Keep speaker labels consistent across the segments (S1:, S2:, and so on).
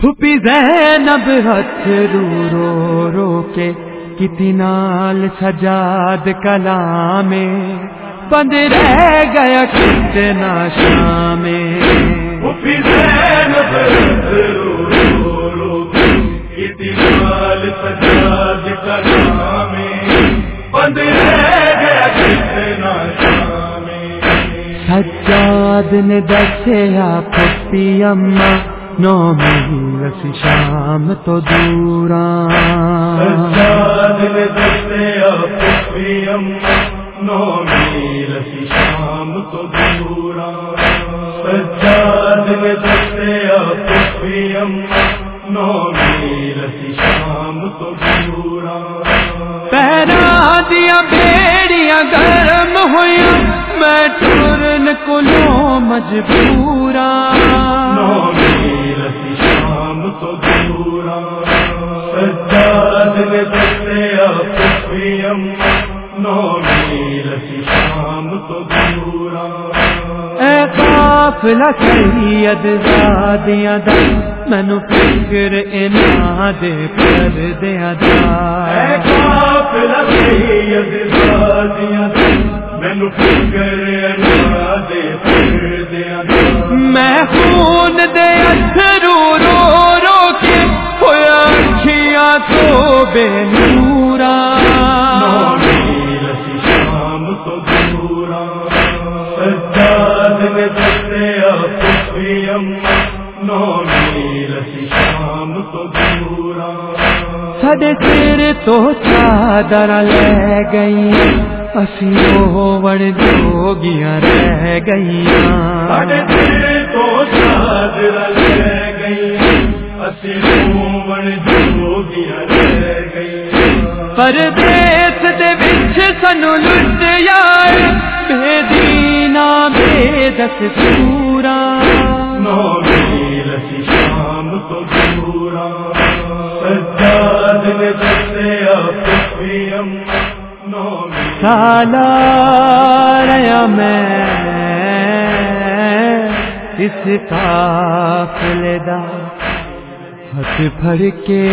S1: پھپی زینب ہاتھ رو رو رو کے کتی نال سجاد بند رہ گیا کتنا شام
S2: پھپی زینب ہاتھ رو کے کتی نال سجاد کلام بند رہ گیا کتنا شام
S1: سجاد نے دسیا پپی اما نو میل شام تو دورا
S2: سجاد نے دسیا پپی اما نو میل شام تو دورا سجاد میل شام تو دورا
S1: پیرا دیا بیڑیاں گرم ہویا میں ٹورن کو لو
S2: تو دورا سجاد نے دسیا پپی شام تو دورا
S1: اے قافلہ سید زادیاں دا مینو فکر انا کر دیا دا
S2: مینو فکر
S1: سڈے سر تو چادر لے گئی اسی وڑ جوگیاں رہ گئیاں۔
S2: ساڈے تیرے تو چادر لے گئی اسی رہ گئی
S1: پردیس دے وچ سنو لٹ
S2: نو میل شام تو دورا سجاد نے نو میل
S1: سالا ریا میں اس قافلے دا ہاتھ پھڑ کے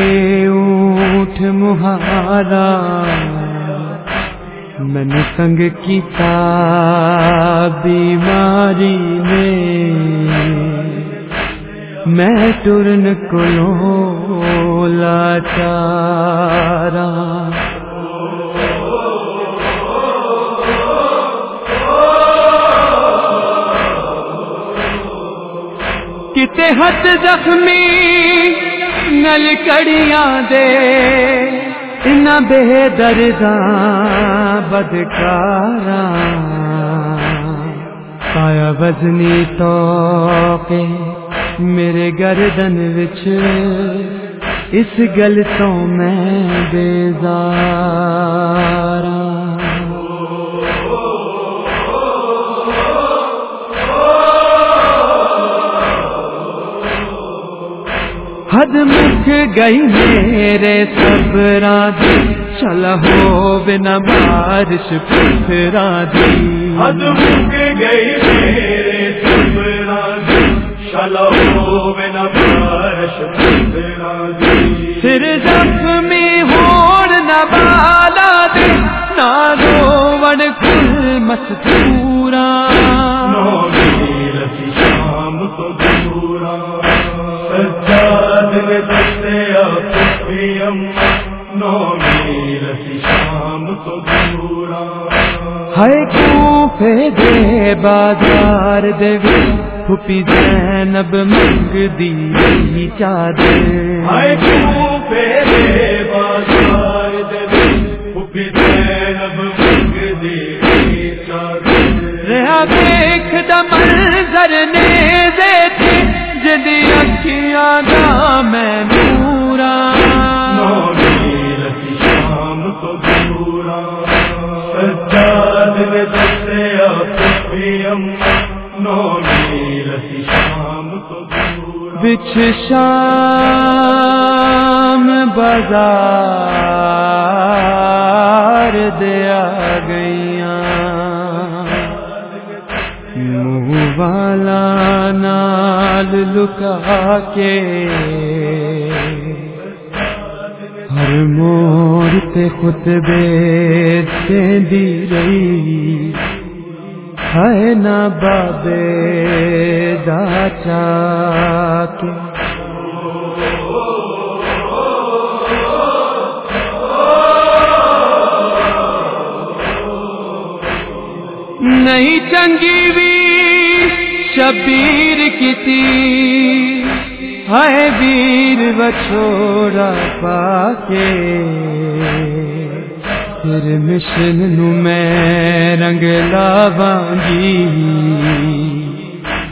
S1: اونٹ مہارا میں نے سنگ کیتا بیماری میں میں ٹرن کو لاچارا۔ کتے ہاتھ زخمی، نل کڑیاں دے۔ ان بے درداں بدکارا پایا وزنی تو کے میرے گردن وچ اس گل تو میں بیزارا مک گئی میرے سبرا دی چل ہو بنا بارش پتھرا دی
S2: حد مک گئی میرے سبرا دی چلو بنا بارش پتھرا دی
S1: سر زخمی ہون نہ بالا دے نہ روڑ کل مستورا ہے کوفے دے بازار دے پھپی زینب منگ دی چادر۔
S2: ہائے تو پہلے بازار دے پپی زینب منگ دی چادر۔
S1: رہا دیکھ دا منظر نے بچھ شام بازار دیا گیا منہ والا نال لکا کے ہر مور تے خطبے دی رہی۔ ہے نا بابے دا چاکے نہیں چنگی بھی شبیر کی تھی ہے ویر بچھوڑا پا کے پھر مشن میں رنگ لاوانگی۔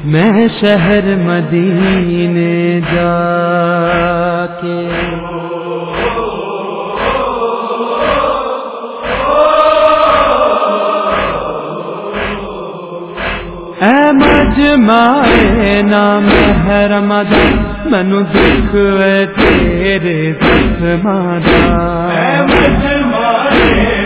S1: میں شہر مدینے جا کے مجمائے نام ہے رمضان منو دکھ تیرے دکھ مادا تیرے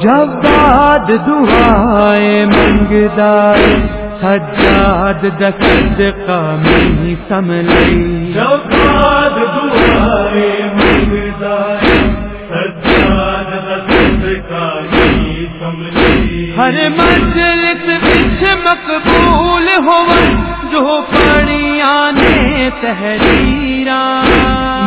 S1: جب بعد دعائیں منگدار سجاد دکد قامی سملی۔
S2: جب بعد دعائیں منگدار سجاد قامی سملی۔
S1: ہر مجلس بچ مقبول ہو جو پڑیاں نے تحریرا